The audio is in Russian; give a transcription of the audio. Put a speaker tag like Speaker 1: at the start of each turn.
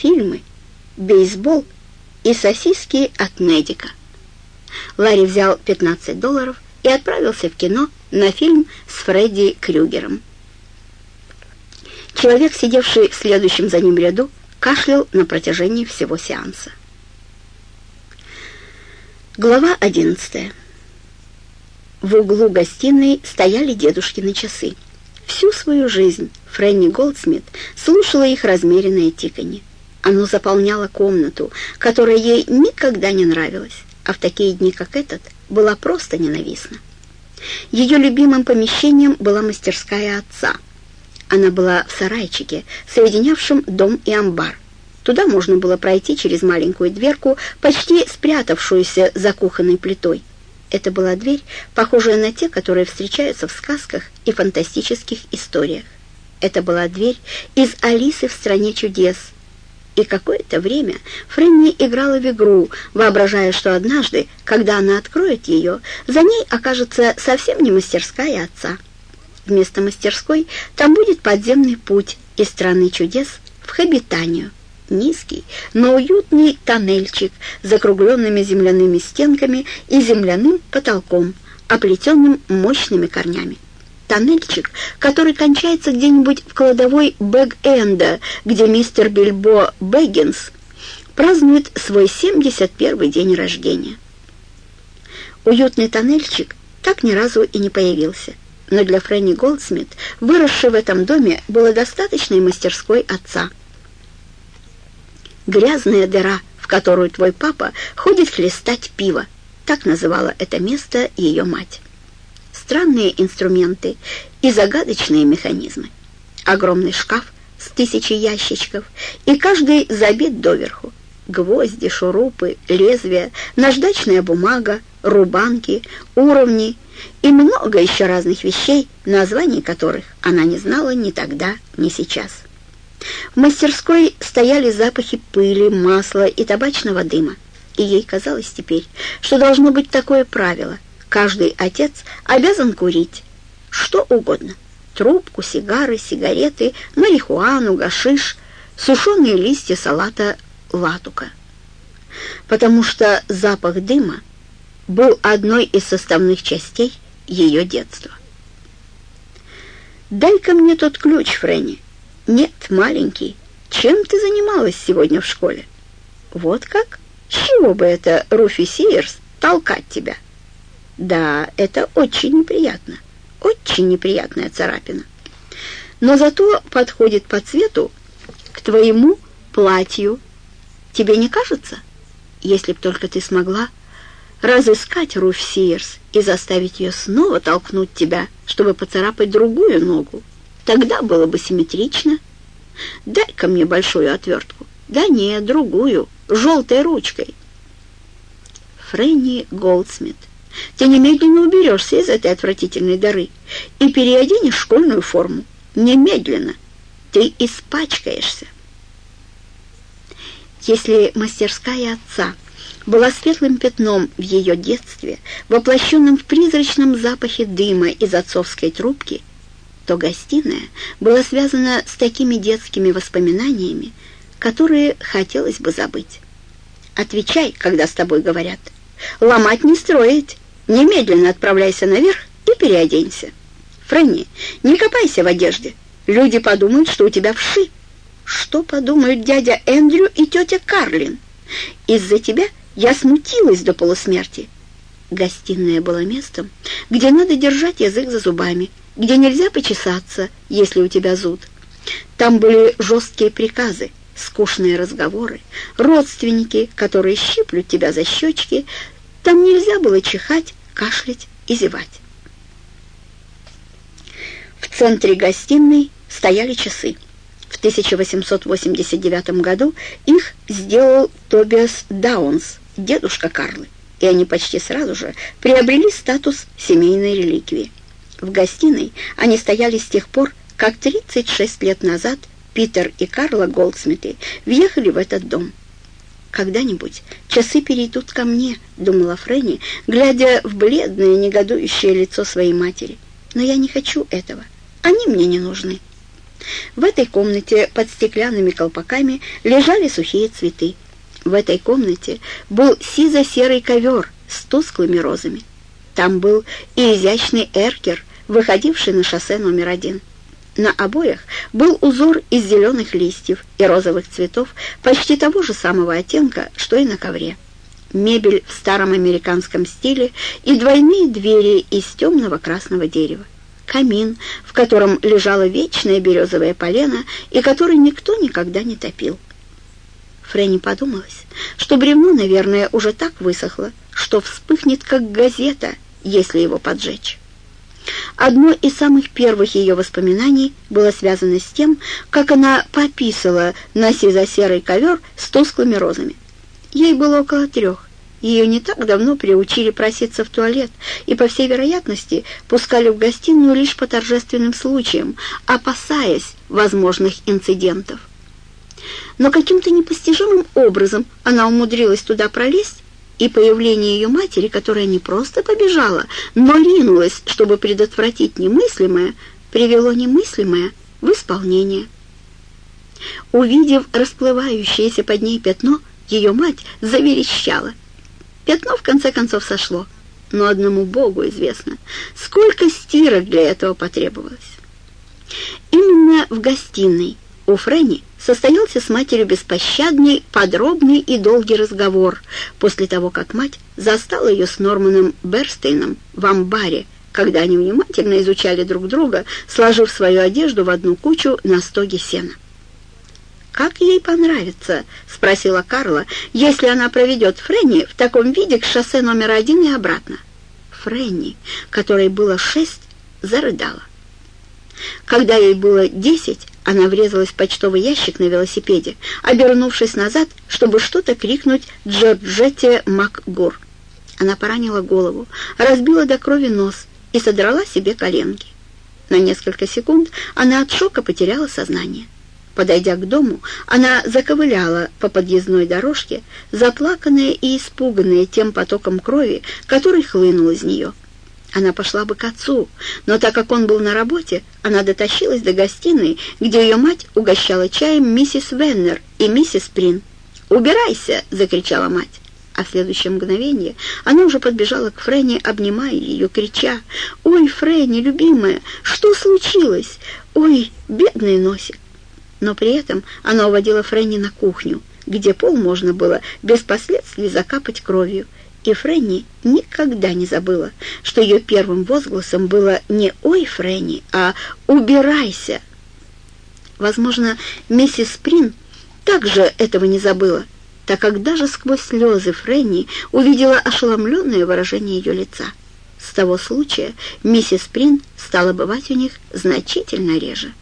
Speaker 1: фильмы, бейсбол и сосиски от Медика. Ларри взял 15 долларов и отправился в кино на фильм с Фредди Крюгером. Человек, сидевший в следующем за ним ряду, кашлял на протяжении всего сеанса. Глава 11. В углу гостиной стояли дедушкины часы. Всю свою жизнь Фрэнни Голдсмит слушала их размеренное тиканье. Оно заполняло комнату, которая ей никогда не нравилась, а в такие дни, как этот, была просто ненавистна. Ее любимым помещением была мастерская отца. Она была в сарайчике, соединявшем дом и амбар. Туда можно было пройти через маленькую дверку, почти спрятавшуюся за кухонной плитой. Это была дверь, похожая на те, которые встречаются в сказках и фантастических историях. Это была дверь из «Алисы в стране чудес», и какое-то время Фрэнни играла в игру, воображая, что однажды, когда она откроет ее, за ней окажется совсем не мастерская отца. Вместо мастерской там будет подземный путь из страны чудес в Хабитанию. Низкий, но уютный тоннельчик с закругленными земляными стенками и земляным потолком, оплетенным мощными корнями тоннельчик, который кончается где-нибудь в кладовой Бэг-Энда, где мистер Бильбо Бэггинс празднует свой 71-й день рождения. Уютный тоннельчик так ни разу и не появился, но для Фрэнни Голдсмит, выросшей в этом доме, было достаточной мастерской отца. «Грязная дыра, в которую твой папа ходит хлестать пиво», так называла это место ее мать странные инструменты и загадочные механизмы. Огромный шкаф с тысячей ящичков, и каждый забит доверху. Гвозди, шурупы, лезвия, наждачная бумага, рубанки, уровни и много еще разных вещей, названий которых она не знала ни тогда, ни сейчас. В мастерской стояли запахи пыли, масла и табачного дыма, и ей казалось теперь, что должно быть такое правило — Каждый отец обязан курить что угодно. Трубку, сигары, сигареты, марихуану, гашиш, сушеные листья салата латука. Потому что запах дыма был одной из составных частей ее детства. «Дай-ка мне тот ключ, Фрэнни». «Нет, маленький. Чем ты занималась сегодня в школе?» «Вот как? С чего бы это, Руфи Сиерс, толкать тебя?» Да, это очень неприятно. Очень неприятная царапина. Но зато подходит по цвету к твоему платью. Тебе не кажется? Если б только ты смогла разыскать Руф Сиерс и заставить ее снова толкнуть тебя, чтобы поцарапать другую ногу, тогда было бы симметрично. Дай-ка мне большую отвертку. Да нет, другую, желтой ручкой. Фрэнни Голдсмит ты немедленно уберешься из этой отвратительной дыры и переоденешь школьную форму. Немедленно. Ты испачкаешься. Если мастерская отца была светлым пятном в ее детстве, воплощенным в призрачном запахе дыма из отцовской трубки, то гостиная была связана с такими детскими воспоминаниями, которые хотелось бы забыть. Отвечай, когда с тобой говорят. Ломать не строить. Немедленно отправляйся наверх и переоденься. Фрэнни, не копайся в одежде. Люди подумают, что у тебя вши. Что подумают дядя Эндрю и тетя Карлин? Из-за тебя я смутилась до полусмерти. Гостиная была местом, где надо держать язык за зубами, где нельзя почесаться, если у тебя зуд. Там были жесткие приказы, скучные разговоры, родственники, которые щиплют тебя за щечки. Там нельзя было чихать, кашлять и зевать. В центре гостиной стояли часы. В 1889 году их сделал Тобиас Даунс, дедушка Карлы, и они почти сразу же приобрели статус семейной реликвии. В гостиной они стояли с тех пор, как 36 лет назад Питер и Карла Голдсмиты въехали в этот дом. «Когда-нибудь часы перейдут ко мне», — думала Фрэнни, глядя в бледное, негодующее лицо своей матери. «Но я не хочу этого. Они мне не нужны». В этой комнате под стеклянными колпаками лежали сухие цветы. В этой комнате был сизо-серый ковер с тусклыми розами. Там был и изящный эркер, выходивший на шоссе номер один. На обоях был узор из зеленых листьев и розовых цветов почти того же самого оттенка, что и на ковре. Мебель в старом американском стиле и двойные двери из темного красного дерева. Камин, в котором лежало вечное березовое полено и который никто никогда не топил. Фрэнни подумалось, что бревно, наверное, уже так высохло, что вспыхнет, как газета, если его поджечь. Одно из самых первых ее воспоминаний было связано с тем, как она пописала на сизо-серый ковер с тусклыми розами. Ей было около трех. Ее не так давно приучили проситься в туалет и, по всей вероятности, пускали в гостиную лишь по торжественным случаям, опасаясь возможных инцидентов. Но каким-то непостижимым образом она умудрилась туда пролезть, и появление ее матери, которая не просто побежала, но ринулась, чтобы предотвратить немыслимое, привело немыслимое в исполнение. Увидев расплывающееся под ней пятно, ее мать заверещала. Пятно в конце концов сошло, но одному Богу известно, сколько стирок для этого потребовалось. Именно в гостиной у Фрэнни состоялся с матерью беспощадный, подробный и долгий разговор после того, как мать застала ее с Норманом Берстейном в амбаре, когда они внимательно изучали друг друга, сложив свою одежду в одну кучу на стоге сена. «Как ей понравится?» — спросила Карла, «если она проведет Фрэнни в таком виде к шоссе номер один и обратно». Фрэнни, которой было шесть, зарыдала. Когда ей было десять, она врезалась в почтовый ящик на велосипеде, обернувшись назад, чтобы что-то крикнуть Джорджетте МакГур. Она поранила голову, разбила до крови нос и содрала себе коленки. На несколько секунд она от шока потеряла сознание. Подойдя к дому, она заковыляла по подъездной дорожке, заплаканная и испуганная тем потоком крови, который хлынул из нее. Она пошла бы к отцу, но так как он был на работе, она дотащилась до гостиной, где ее мать угощала чаем миссис Веннер и миссис Прин. «Убирайся!» — закричала мать. А в следующее мгновение она уже подбежала к Фрэнни, обнимая ее, крича, «Ой, Фрэнни, любимая, что случилось? Ой, бедный носик!» Но при этом она уводила Фрэнни на кухню, где пол можно было без последствий закапать кровью, и Фрэнни никогда не забыла, что ее первым возгласом было не «Ой, Фрэнни», а «Убирайся». Возможно, миссис Сприн также этого не забыла, так как даже сквозь слезы Фрэнни увидела ошеломленное выражение ее лица. С того случая миссис Сприн стала бывать у них значительно реже.